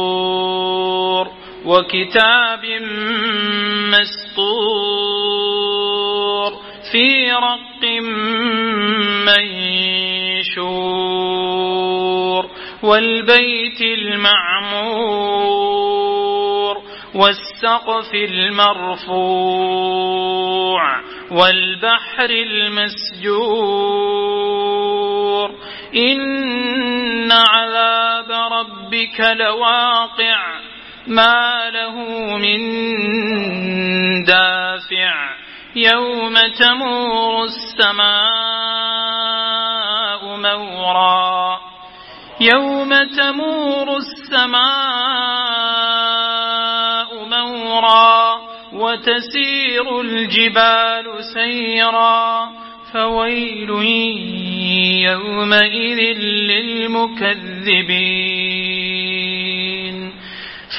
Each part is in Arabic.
والطور وكتاب مسطور في رق منشور والبيت المعمور والسقف المرفوع والبحر المسجور إن ربك لواقع ما له من دافع يوم تمور السماء مورا يوم تمور السماء مورا وتسير الجبال سيرا فويل يومئذ للمكذبين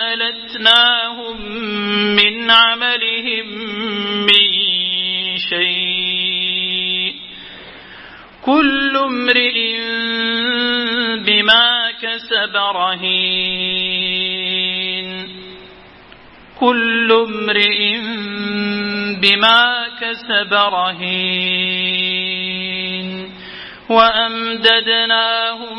ألتناهم من عملهم من شيء. كل امرئ بما كسب رهين. كل امرئ بما كسب رهين. وأمددناهم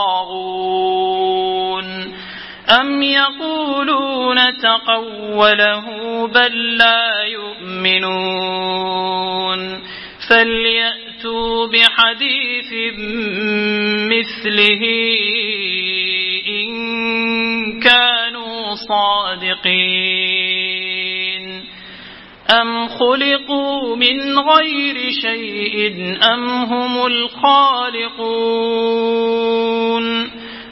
يقولون تقوله بل لا يؤمنون فليأتوا بحديث مثله إن كانوا صادقين أم خلقوا من غير شيء أم هم الخالقون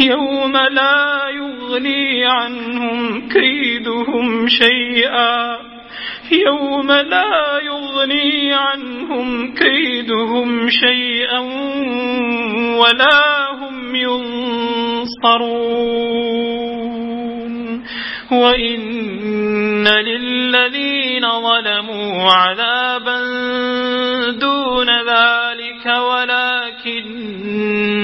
يوم لا يغني عنهم كيدهم شيئا. يوم لا يغني عنهم كيدهم شيئا ولا هم ينصرون. وإن للذين ظلموا عذابا دون ذلك ولكن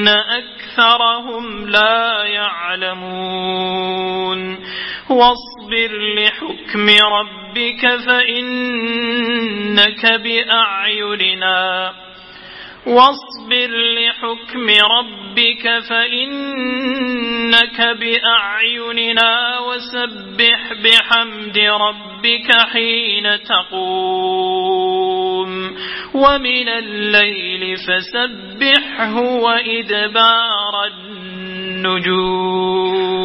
أكثرهم لا يعلمون. واصبر لحكم ربك فإنك بأعيننا. واصبر لحكم ربك فإنك بأعيننا. وسبح بحمد ربك حين تقوم. ومن الليل فسبحه وإدبار النجوم